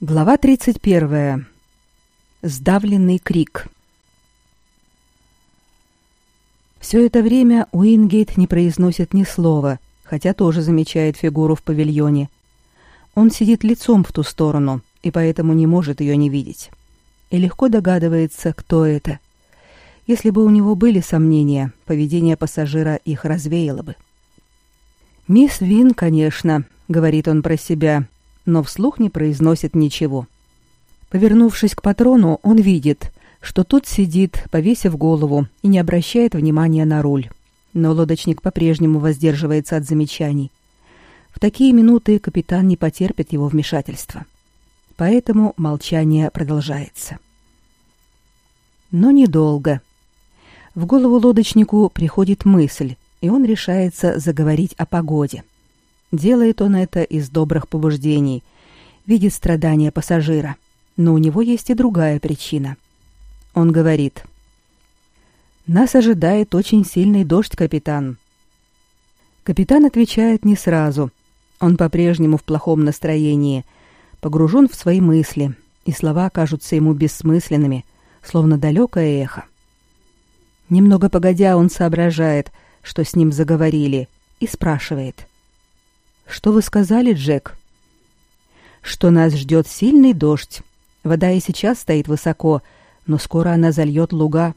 Глава 31. Сдавленный крик. Все это время Уингейт не произносит ни слова, хотя тоже замечает фигуру в павильоне. Он сидит лицом в ту сторону и поэтому не может ее не видеть. И легко догадывается, кто это. Если бы у него были сомнения, поведение пассажира их развеяло бы. «Мисс Вин, конечно», — говорит он про себя, — но вслух не произносит ничего. Повернувшись к патрону, он видит, что тот сидит, повесив голову, и не обращает внимания на руль. Но лодочник по-прежнему воздерживается от замечаний. В такие минуты капитан не потерпит его вмешательства. Поэтому молчание продолжается. Но недолго. В голову лодочнику приходит мысль, и он решается заговорить о погоде. — Делает он это из добрых побуждений, видит страдания пассажира. Но у него есть и другая причина. Он говорит. «Нас ожидает очень сильный дождь, капитан». Капитан отвечает не сразу. Он по-прежнему в плохом настроении, погружен в свои мысли, и слова кажутся ему бессмысленными, словно далекое эхо. Немного погодя, он соображает, что с ним заговорили, и спрашивает. Что вы сказали, Джек? Что нас ждет сильный дождь. Вода и сейчас стоит высоко, но скоро она зальет луга.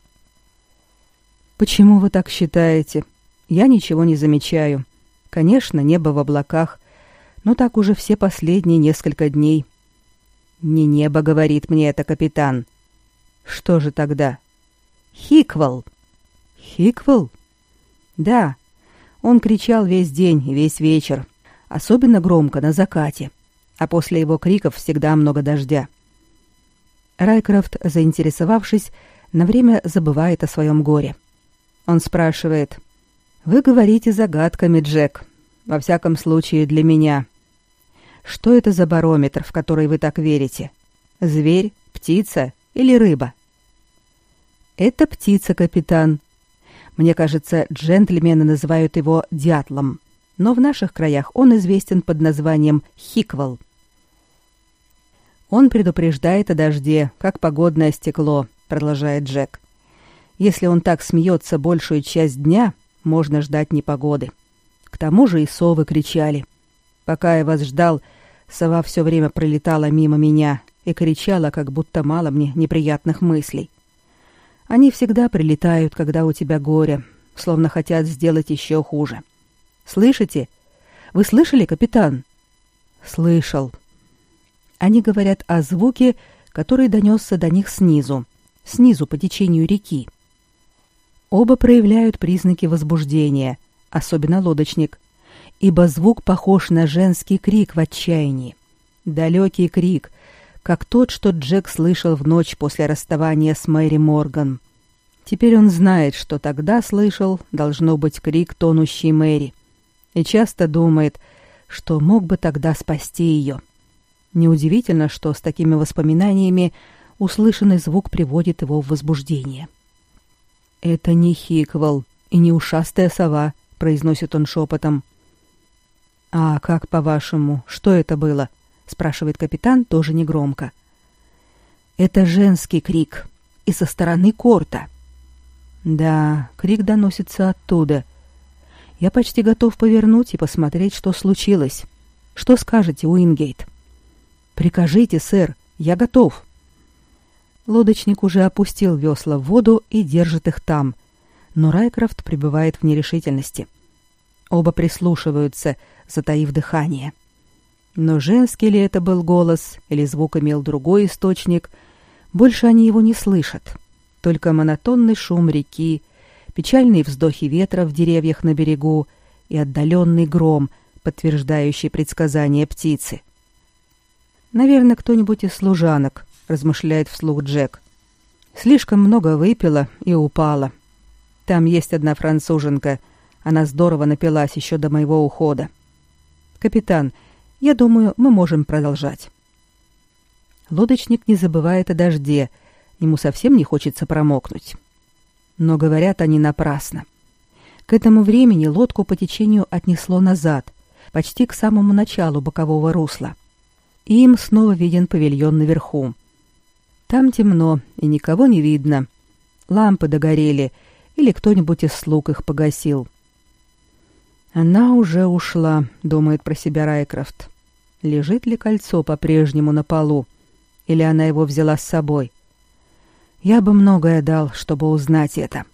Почему вы так считаете? Я ничего не замечаю. Конечно, небо в облаках, но так уже все последние несколько дней. Не небо говорит мне это, капитан. Что же тогда? Хиквал. Хиквал? Да. Он кричал весь день и весь вечер особенно громко на закате, а после его криков всегда много дождя. Райкрофт, заинтересовавшись, на время забывает о своем горе. Он спрашивает, «Вы говорите загадками, Джек. Во всяком случае, для меня. Что это за барометр, в который вы так верите? Зверь, птица или рыба?» «Это птица, капитан. Мне кажется, джентльмены называют его дятлом но в наших краях он известен под названием хиквал. Он предупреждает о дожде, как погодное стекло, продолжает Джек. Если он так смеется большую часть дня, можно ждать непогоды. К тому же и совы кричали. Пока я вас ждал, сова все время пролетала мимо меня и кричала, как будто мало мне неприятных мыслей. Они всегда прилетают, когда у тебя горе, словно хотят сделать еще хуже. Слышите? Вы слышали, капитан? Слышал. Они говорят о звуке, который донесся до них снизу, снизу по течению реки. Оба проявляют признаки возбуждения, особенно лодочник, ибо звук похож на женский крик в отчаянии. Далекий крик, как тот, что Джек слышал в ночь после расставания с Мэри Морган. Теперь он знает, что тогда слышал, должно быть, крик тонущей Мэри и часто думает, что мог бы тогда спасти ее. Неудивительно, что с такими воспоминаниями услышанный звук приводит его в возбуждение. «Это не Хиквал и не ушастая сова», — произносит он шепотом. «А как, по-вашему, что это было?» — спрашивает капитан тоже негромко. «Это женский крик, и со стороны корта». «Да, крик доносится оттуда», я почти готов повернуть и посмотреть, что случилось. Что скажете, Уингейт? Прикажите, сэр, я готов. Лодочник уже опустил весла в воду и держит их там, но Райкрофт пребывает в нерешительности. Оба прислушиваются, затаив дыхание. Но женский ли это был голос или звук имел другой источник, больше они его не слышат. Только монотонный шум реки, печальные вздохи ветра в деревьях на берегу и отдаленный гром, подтверждающий предсказания птицы. «Наверное, кто-нибудь из служанок», — размышляет вслух Джек. «Слишком много выпила и упала. Там есть одна француженка. Она здорово напилась еще до моего ухода. Капитан, я думаю, мы можем продолжать». Лодочник не забывает о дожде. Ему совсем не хочется промокнуть но говорят они напрасно. К этому времени лодку по течению отнесло назад, почти к самому началу бокового русла. им снова виден павильон наверху. Там темно, и никого не видно. Лампы догорели, или кто-нибудь из слуг их погасил. Она уже ушла, думает про себя Райкрафт. Лежит ли кольцо по-прежнему на полу, или она его взяла с собой? Я бы многое дал, чтобы узнать это.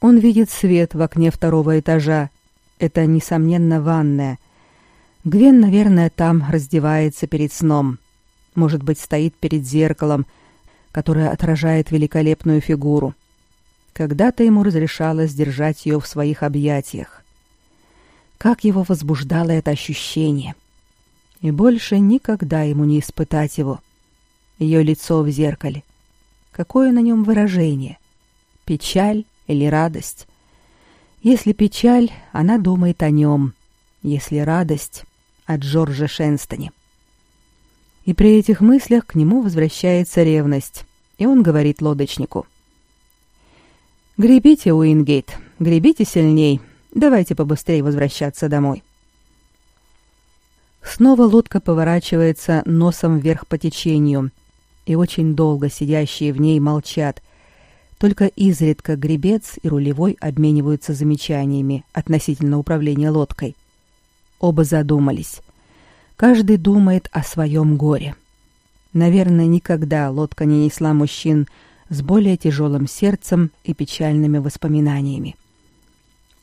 Он видит свет в окне второго этажа. Это, несомненно, ванная. Гвен, наверное, там раздевается перед сном. Может быть, стоит перед зеркалом, которое отражает великолепную фигуру. Когда-то ему разрешалось держать ее в своих объятиях. Как его возбуждало это ощущение! И больше никогда ему не испытать его. Ее лицо в зеркале. Какое на нем выражение? Печаль или радость? Если печаль, она думает о нем. Если радость — о Джордже Шенстоне. И при этих мыслях к нему возвращается ревность, и он говорит лодочнику. «Гребите, Уингейт, гребите сильней. Давайте побыстрее возвращаться домой». Снова лодка поворачивается носом вверх по течению, и очень долго сидящие в ней молчат. Только изредка гребец и рулевой обмениваются замечаниями относительно управления лодкой. Оба задумались. Каждый думает о своем горе. Наверное, никогда лодка не несла мужчин с более тяжелым сердцем и печальными воспоминаниями.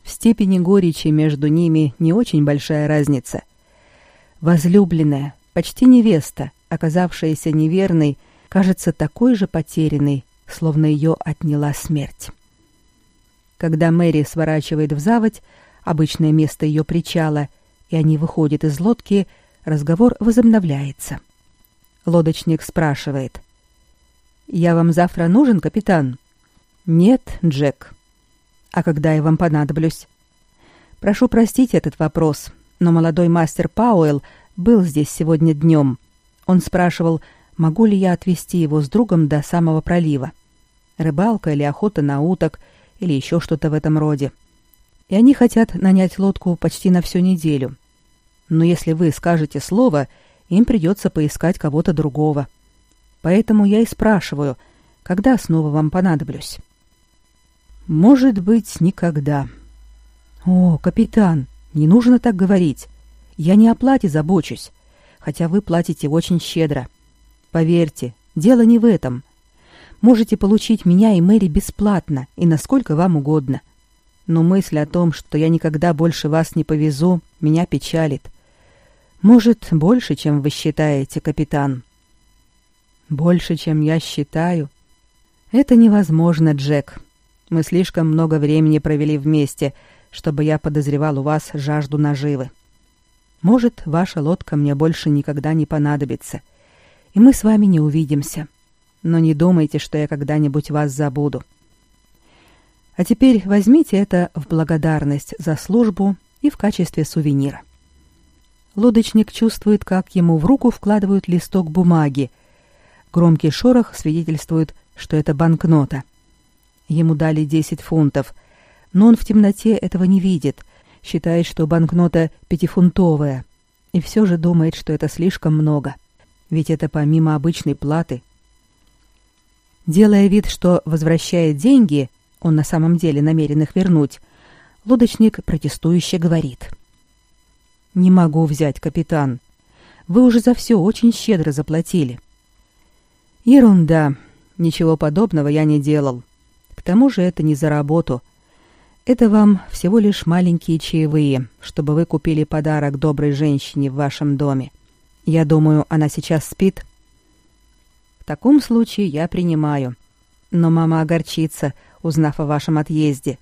В степени горечи между ними не очень большая разница. Возлюбленная, почти невеста, оказавшаяся неверной, кажется такой же потерянной, словно ее отняла смерть. Когда Мэри сворачивает в заводь, обычное место ее причала, и они выходят из лодки, разговор возобновляется. Лодочник спрашивает. «Я вам завтра нужен, капитан?» «Нет, Джек». «А когда я вам понадоблюсь?» «Прошу простить этот вопрос, но молодой мастер Пауэлл был здесь сегодня днем. Он спрашивал, могу ли я отвезти его с другом до самого пролива. Рыбалка или охота на уток, или еще что-то в этом роде. И они хотят нанять лодку почти на всю неделю. Но если вы скажете слово, им придется поискать кого-то другого. Поэтому я и спрашиваю, когда снова вам понадоблюсь. Может быть, никогда. О, капитан, не нужно так говорить. Я не о плате забочусь, хотя вы платите очень щедро. Поверьте, дело не в этом. Можете получить меня и Мэри бесплатно и насколько вам угодно. Но мысль о том, что я никогда больше вас не повезу, меня печалит. Может, больше, чем вы считаете, капитан. Больше, чем я считаю. Это невозможно, Джек. Мы слишком много времени провели вместе, чтобы я подозревал у вас жажду наживы. Может, ваша лодка мне больше никогда не понадобится, и мы с вами не увидимся. Но не думайте, что я когда-нибудь вас забуду. А теперь возьмите это в благодарность за службу и в качестве сувенира. Лодочник чувствует, как ему в руку вкладывают листок бумаги, Громкий шорох свидетельствует, что это банкнота. Ему дали 10 фунтов, но он в темноте этого не видит, считает, что банкнота пятифунтовая, и все же думает, что это слишком много, ведь это помимо обычной платы. Делая вид, что возвращает деньги, он на самом деле намерен их вернуть, лодочник протестующе говорит. «Не могу взять, капитан. Вы уже за все очень щедро заплатили». Ерунда. Ничего подобного я не делал. К тому же это не за работу. Это вам всего лишь маленькие чаевые, чтобы вы купили подарок доброй женщине в вашем доме. Я думаю, она сейчас спит. В таком случае я принимаю. Но мама огорчится, узнав о вашем отъезде.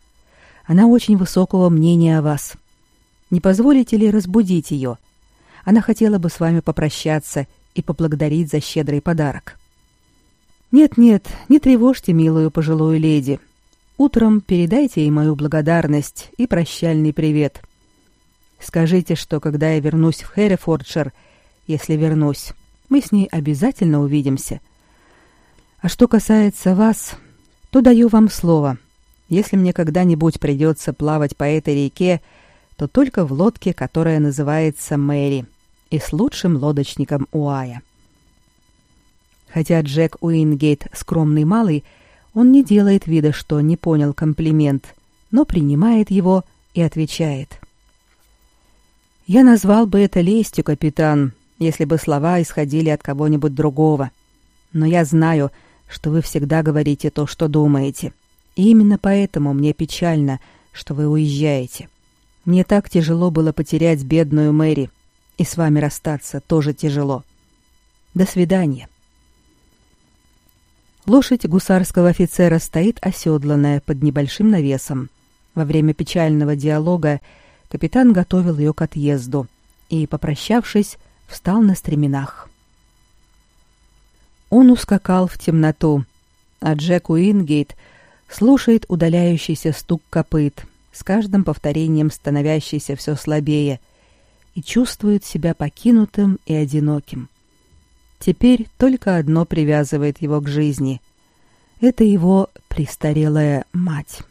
Она очень высокого мнения о вас. Не позволите ли разбудить ее? Она хотела бы с вами попрощаться и поблагодарить за щедрый подарок. Нет-нет, не тревожьте милую пожилую леди. Утром передайте ей мою благодарность и прощальный привет. Скажите, что когда я вернусь в Херефордшир, если вернусь, мы с ней обязательно увидимся. А что касается вас, то даю вам слово. Если мне когда-нибудь придется плавать по этой реке, то только в лодке, которая называется Мэри, и с лучшим лодочником Уая. Хотя Джек Уингейт скромный малый, он не делает вида, что не понял комплимент, но принимает его и отвечает. «Я назвал бы это лестью, капитан, если бы слова исходили от кого-нибудь другого. Но я знаю, что вы всегда говорите то, что думаете. И именно поэтому мне печально, что вы уезжаете. Мне так тяжело было потерять бедную Мэри, и с вами расстаться тоже тяжело. До свидания. Лошадь гусарского офицера стоит оседланная под небольшим навесом. Во время печального диалога капитан готовил ее к отъезду и, попрощавшись, встал на стременах. Он ускакал в темноту, а Джек Уингейт слушает удаляющийся стук копыт, с каждым повторением становящийся все слабее, и чувствует себя покинутым и одиноким. Теперь только одно привязывает его к жизни. Это его престарелая мать.